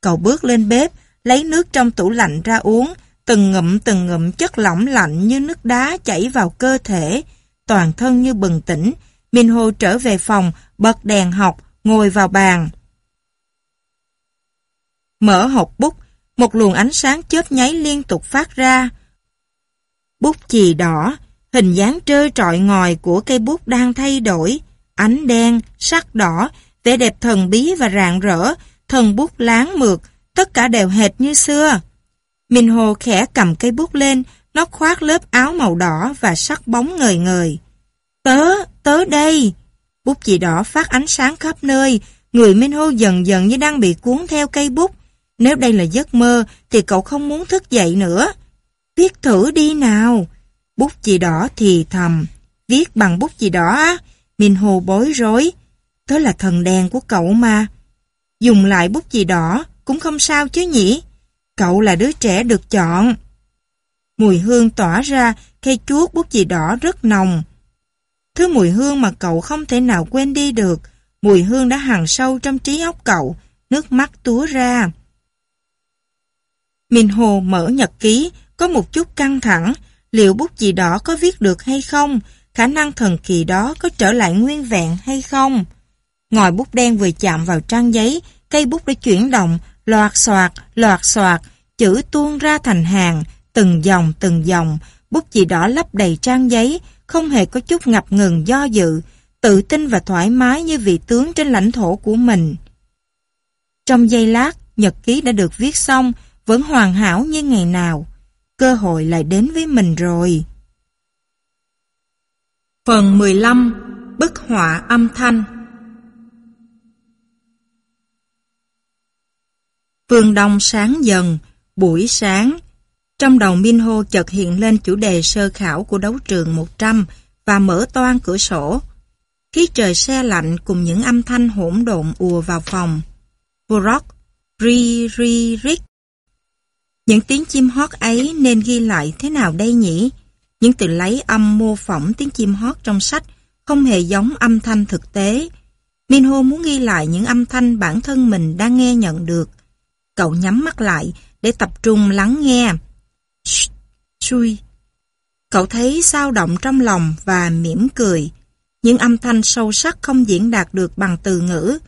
Cậu bước lên bếp, lấy nước trong tủ lạnh ra uống, từng ngụm từng ngụm chất lỏng lạnh như nước đá chảy vào cơ thể, toàn thân như bừng tỉnh. Minho trở về phòng, bật đèn học, ngồi vào bàn. Mở hộp bút, một luồng ánh sáng chớp nháy liên tục phát ra. Bút chì đỏ, hình dáng trơ trọi ngòi của cây bút đang thay đổi, ánh đen, sắc đỏ, vẻ đẹp thần bí và rạng rỡ, thần bút láng mượt, tất cả đều hệt như xưa. Minh Hồ khẽ cầm cây bút lên, nó khoác lớp áo màu đỏ và sắc bóng ngời ngời. Tớ, tớ đây! Bút chì đỏ phát ánh sáng khắp nơi, người Minh Hô dần dần như đang bị cuốn theo cây bút. Nếu đây là giấc mơ, thì cậu không muốn thức dậy nữa. Viết thử đi nào! Bút chì đỏ thì thầm. Viết bằng bút chì đỏ á? Minh Hồ bối rối. Tớ là thần đèn của cậu mà. Dùng lại bút chì đỏ cũng không sao chứ nhỉ? Cậu là đứa trẻ được chọn. Mùi hương tỏa ra, cây chuốt bút chì đỏ rất nồng. Thứ mùi hương mà cậu không thể nào quên đi được. Mùi hương đã hằn sâu trong trí óc cậu, nước mắt túa ra. Minh Hồ mở nhật ký, có một chút căng thẳng, liệu bút chì đỏ có viết được hay không, khả năng thần kỳ đó có trở lại nguyên vẹn hay không. Ngòi bút đen vừa chạm vào trang giấy, cây bút đã chuyển động, loạt xoạt, loạt xoạt, chữ tuôn ra thành hàng, từng dòng từng dòng, bút chì đỏ lấp đầy trang giấy, không hề có chút ngập ngừng do dự, tự tin và thoải mái như vị tướng trên lãnh thổ của mình. Trong giây lát, nhật ký đã được viết xong, vẫn hoàn hảo như ngày nào. Cơ hội lại đến với mình rồi. Phần 15 Bức họa âm thanh Phương Đông sáng dần, buổi sáng. Trong đầu Minho chợt hiện lên chủ đề sơ khảo của đấu trường 100 và mở toan cửa sổ. Khí trời xe lạnh cùng những âm thanh hỗn độn ùa vào phòng. Brock, ri ri rick. Những tiếng chim hót ấy nên ghi lại thế nào đây nhỉ? Những từ lấy âm mô phỏng tiếng chim hót trong sách không hề giống âm thanh thực tế. Minho muốn ghi lại những âm thanh bản thân mình đang nghe nhận được. Cậu nhắm mắt lại để tập trung lắng nghe. Xui. Cậu thấy sao động trong lòng và mỉm cười. Những âm thanh sâu sắc không diễn đạt được bằng từ ngữ.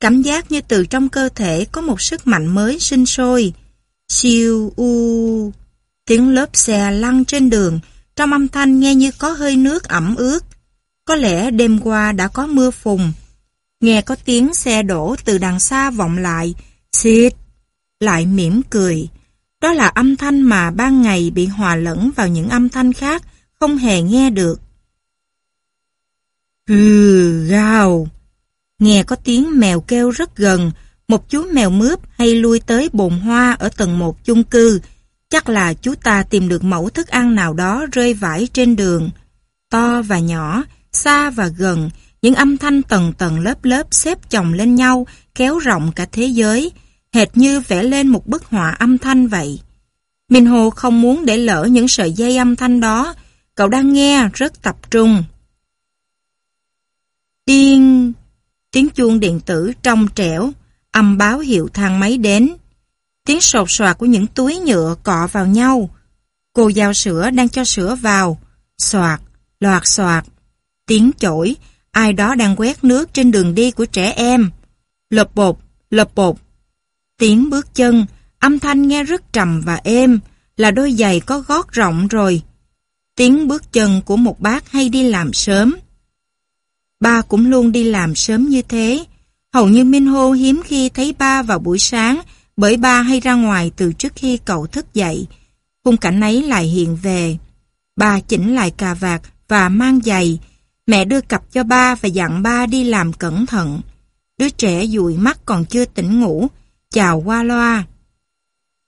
Cảm giác như từ trong cơ thể có một sức mạnh mới sinh sôi. Siêu u. Tiếng lớp xe lăn trên đường, trong âm thanh nghe như có hơi nước ẩm ướt. Có lẽ đêm qua đã có mưa phùn. Nghe có tiếng xe đổ từ đằng xa vọng lại. Xịt, lại mỉm cười. Đó là âm thanh mà ban ngày bị hòa lẫn vào những âm thanh khác, không hề nghe được. Hừ, gào. Nghe có tiếng mèo kêu rất gần, một chú mèo mướp hay lui tới bồn hoa ở tầng một chung cư. Chắc là chú ta tìm được mẫu thức ăn nào đó rơi vãi trên đường. To và nhỏ, xa và gần, những âm thanh tầng tầng lớp lớp xếp chồng lên nhau, kéo rộng cả thế giới, hệt như vẽ lên một bức họa âm thanh vậy. Minh Hồ không muốn để lỡ những sợi dây âm thanh đó, cậu đang nghe rất tập trung. Điên! Tiếng chuông điện tử trong trẻo, âm báo hiệu thang máy đến. Tiếng sột soạt của những túi nhựa cọ vào nhau. Cô giao sữa đang cho sữa vào. Soạt, loạt soạt. Tiếng chổi, ai đó đang quét nước trên đường đi của trẻ em. Lộp bột, lộp bột. Tiếng bước chân, âm thanh nghe rất trầm và êm, là đôi giày có gót rộng rồi. Tiếng bước chân của một bác hay đi làm sớm. Ba cũng luôn đi làm sớm như thế. Hầu như Minh Hô hiếm khi thấy ba vào buổi sáng bởi ba hay ra ngoài từ trước khi cậu thức dậy. Khung cảnh ấy lại hiện về. Ba chỉnh lại cà vạt và mang giày. Mẹ đưa cặp cho ba và dặn ba đi làm cẩn thận. Đứa trẻ dụi mắt còn chưa tỉnh ngủ. Chào qua loa.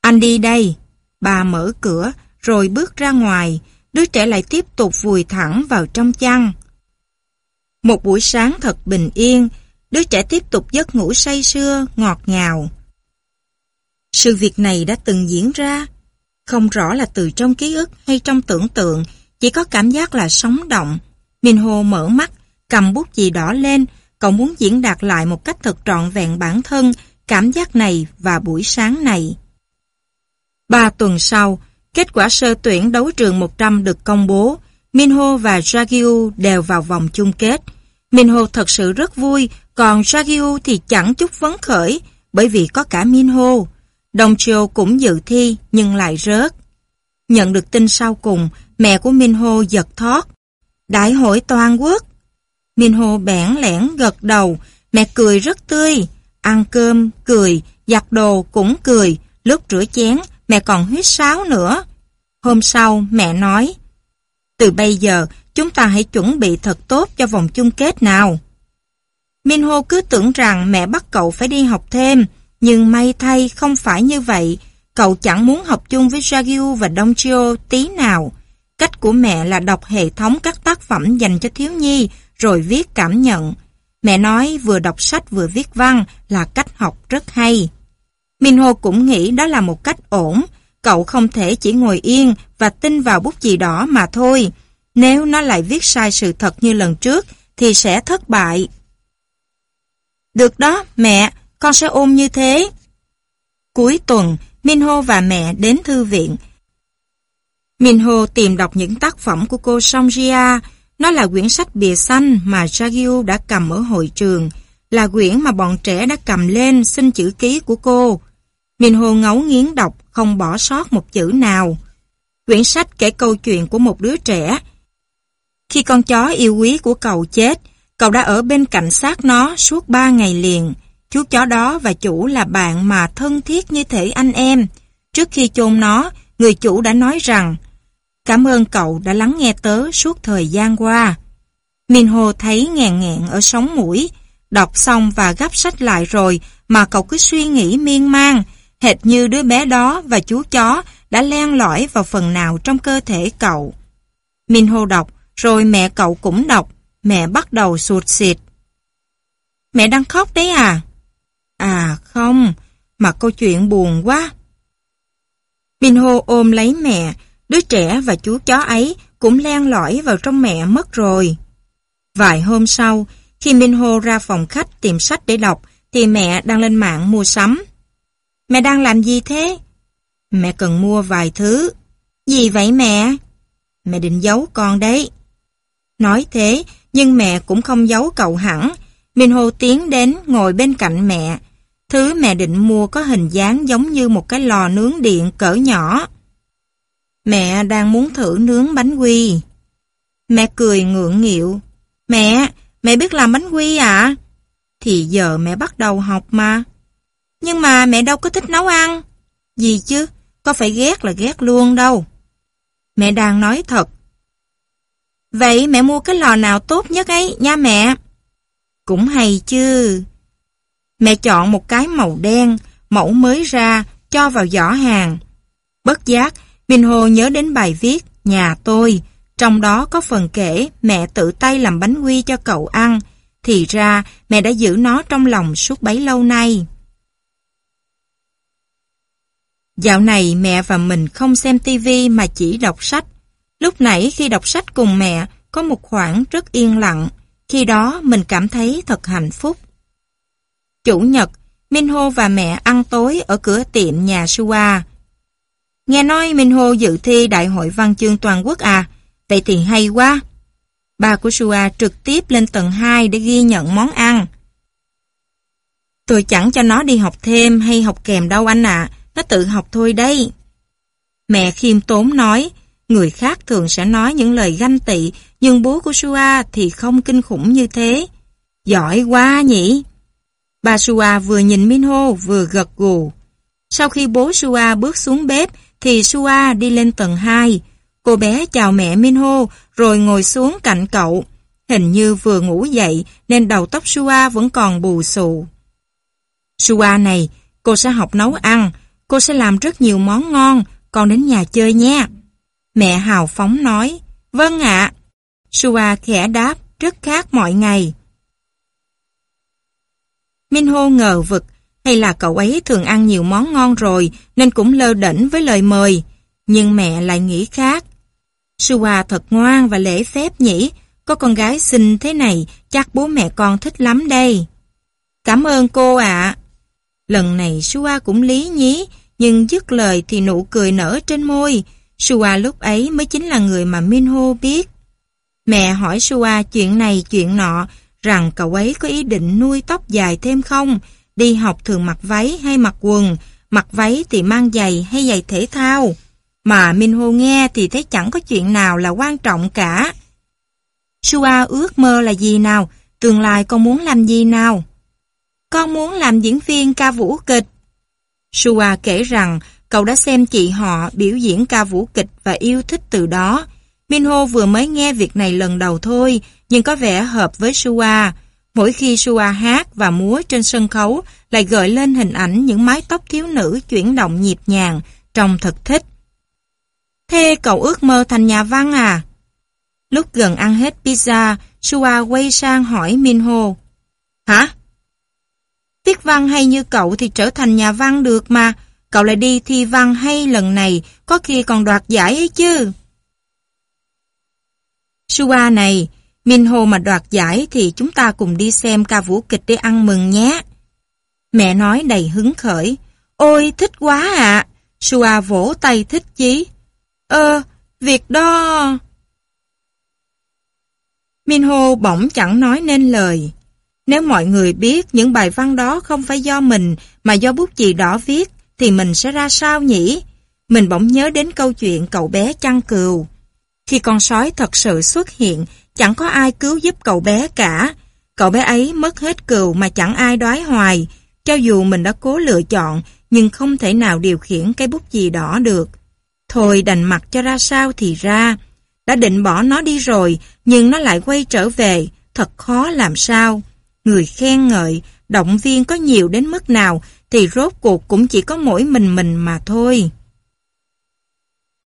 Anh đi đây. Bà mở cửa rồi bước ra ngoài. Đứa trẻ lại tiếp tục vùi thẳng vào trong chăn. Một buổi sáng thật bình yên, đứa trẻ tiếp tục giấc ngủ say sưa, ngọt ngào. Sự việc này đã từng diễn ra, không rõ là từ trong ký ức hay trong tưởng tượng, chỉ có cảm giác là sống động. Minho mở mắt, cầm bút gì đỏ lên, cậu muốn diễn đạt lại một cách thật trọn vẹn bản thân, cảm giác này và buổi sáng này. Ba tuần sau, kết quả sơ tuyển đấu trường 100 được công bố. Minho và Jagyu đều vào vòng chung kết. Minho thật sự rất vui, còn Shagyu thì chẳng chút phấn khởi, bởi vì có cả Minho. Đồng Chiêu cũng dự thi, nhưng lại rớt. Nhận được tin sau cùng, mẹ của Minho giật thót. Đại hội toàn quốc. Minho bẽn lẽn gật đầu, mẹ cười rất tươi. Ăn cơm, cười, giặt đồ cũng cười, lúc rửa chén, mẹ còn huyết sáo nữa. Hôm sau, mẹ nói, từ bây giờ, chúng ta hãy chuẩn bị thật tốt cho vòng chung kết nào. Minho cứ tưởng rằng mẹ bắt cậu phải đi học thêm, nhưng may thay không phải như vậy. Cậu chẳng muốn học chung với Jagyu và Dongchio tí nào. Cách của mẹ là đọc hệ thống các tác phẩm dành cho thiếu nhi, rồi viết cảm nhận. Mẹ nói vừa đọc sách vừa viết văn là cách học rất hay. Minho cũng nghĩ đó là một cách ổn. Cậu không thể chỉ ngồi yên và tin vào bút chì đỏ mà thôi. Nếu nó lại viết sai sự thật như lần trước, thì sẽ thất bại. Được đó, mẹ, con sẽ ôm như thế. Cuối tuần, Minho và mẹ đến thư viện. Minho tìm đọc những tác phẩm của cô Songjia. Nó là quyển sách bìa xanh mà Jagyu đã cầm ở hội trường, là quyển mà bọn trẻ đã cầm lên xin chữ ký của cô. Minho ngấu nghiến đọc, không bỏ sót một chữ nào. Quyển sách kể câu chuyện của một đứa trẻ. Khi con chó yêu quý của cậu chết, cậu đã ở bên cạnh xác nó suốt ba ngày liền. Chú chó đó và chủ là bạn mà thân thiết như thể anh em. Trước khi chôn nó, người chủ đã nói rằng Cảm ơn cậu đã lắng nghe tớ suốt thời gian qua. Minho thấy ngàn ngẹn ở sống mũi, đọc xong và gấp sách lại rồi mà cậu cứ suy nghĩ miên man, hệt như đứa bé đó và chú chó đã len lỏi vào phần nào trong cơ thể cậu. Minho đọc, rồi mẹ cậu cũng đọc, mẹ bắt đầu sụt xịt. Mẹ đang khóc đấy à? À không, mà câu chuyện buồn quá. Minho ôm lấy mẹ, đứa trẻ và chú chó ấy cũng len lỏi vào trong mẹ mất rồi. Vài hôm sau, khi Minho ra phòng khách tìm sách để đọc, thì mẹ đang lên mạng mua sắm. Mẹ đang làm gì thế? Mẹ cần mua vài thứ. Gì vậy mẹ? Mẹ định giấu con đấy. Nói thế, nhưng mẹ cũng không giấu cậu hẳn. Minho tiến đến ngồi bên cạnh mẹ. Thứ mẹ định mua có hình dáng giống như một cái lò nướng điện cỡ nhỏ. Mẹ đang muốn thử nướng bánh quy. Mẹ cười ngượng nghịu. Mẹ, mẹ biết làm bánh quy à? Thì giờ mẹ bắt đầu học mà. Nhưng mà mẹ đâu có thích nấu ăn. Gì chứ, có phải ghét là ghét luôn đâu. Mẹ đang nói thật. Vậy mẹ mua cái lò nào tốt nhất ấy nha mẹ? Cũng hay chứ. Mẹ chọn một cái màu đen, mẫu mới ra, cho vào giỏ hàng. Bất giác, Minho nhớ đến bài viết Nhà tôi, trong đó có phần kể mẹ tự tay làm bánh quy cho cậu ăn. Thì ra, mẹ đã giữ nó trong lòng suốt bấy lâu nay. Dạo này mẹ và mình không xem tivi mà chỉ đọc sách. Lúc nãy khi đọc sách cùng mẹ, có một khoảng rất yên lặng. Khi đó mình cảm thấy thật hạnh phúc. Chủ nhật, Minho và mẹ ăn tối ở cửa tiệm nhà Sua. Nghe nói Minho dự thi Đại hội Văn chương Toàn quốc à? Vậy thì hay quá. Ba của Sua trực tiếp lên tầng 2 để ghi nhận món ăn. Tôi chẳng cho nó đi học thêm hay học kèm đâu anh ạ. Nó tự học thôi đây. Mẹ khiêm tốn nói, người khác thường sẽ nói những lời ganh tị, nhưng bố của Sua thì không kinh khủng như thế. Giỏi quá nhỉ? Bà Sua vừa nhìn Minho vừa gật gù. Sau khi bố Sua bước xuống bếp, thì Sua đi lên tầng 2. Cô bé chào mẹ Minho rồi ngồi xuống cạnh cậu. Hình như vừa ngủ dậy nên đầu tóc Sua vẫn còn bù xù. Sua này, cô sẽ học nấu ăn, cô sẽ làm rất nhiều món ngon, con đến nhà chơi nha. Mẹ hào phóng nói, vâng ạ. Sua khẽ đáp, rất khác mọi ngày. minh hô ngờ vực, hay là cậu ấy thường ăn nhiều món ngon rồi nên cũng lơ đỉnh với lời mời. Nhưng mẹ lại nghĩ khác. Sua thật ngoan và lễ phép nhỉ, có con gái xinh thế này chắc bố mẹ con thích lắm đây. Cảm ơn cô ạ. Lần này Sua cũng lý nhí, nhưng dứt lời thì nụ cười nở trên môi. Sua lúc ấy mới chính là người mà Minho biết. Mẹ hỏi Sua chuyện này chuyện nọ, rằng cậu ấy có ý định nuôi tóc dài thêm không, đi học thường mặc váy hay mặc quần, mặc váy thì mang giày hay giày thể thao. Mà Minho nghe thì thấy chẳng có chuyện nào là quan trọng cả. Sua ước mơ là gì nào? Tương lai con muốn làm gì nào? Con muốn làm diễn viên ca vũ kịch. Sua kể rằng cậu đã xem chị họ biểu diễn ca vũ kịch và yêu thích từ đó. Minho vừa mới nghe việc này lần đầu thôi, nhưng có vẻ hợp với Sua. Mỗi khi Sua hát và múa trên sân khấu lại gợi lên hình ảnh những mái tóc thiếu nữ chuyển động nhịp nhàng, trông thật thích. Thế cậu ước mơ thành nhà văn à? Lúc gần ăn hết pizza, Sua quay sang hỏi Minho. Hả? Viết văn hay như cậu thì trở thành nhà văn được mà, cậu lại đi thi văn hay lần này, có khi còn đoạt giải ấy chứ. Sua này, minh hồ mà đoạt giải thì chúng ta cùng đi xem ca vũ kịch để ăn mừng nhé. Mẹ nói đầy hứng khởi. Ôi, thích quá ạ. À. Sua vỗ tay thích chí. Ơ, việc đó... hồ bỗng chẳng nói nên lời. Nếu mọi người biết những bài văn đó không phải do mình mà do bút chì đỏ viết, thì mình sẽ ra sao nhỉ? Mình bỗng nhớ đến câu chuyện cậu bé chăn cừu. Khi con sói thật sự xuất hiện, chẳng có ai cứu giúp cậu bé cả. Cậu bé ấy mất hết cừu mà chẳng ai đoái hoài. Cho dù mình đã cố lựa chọn, nhưng không thể nào điều khiển cái bút chì đỏ được. Thôi đành mặc cho ra sao thì ra. Đã định bỏ nó đi rồi, nhưng nó lại quay trở về, thật khó làm sao. Người khen ngợi, động viên có nhiều đến mức nào thì rốt cuộc cũng chỉ có mỗi mình mình mà thôi.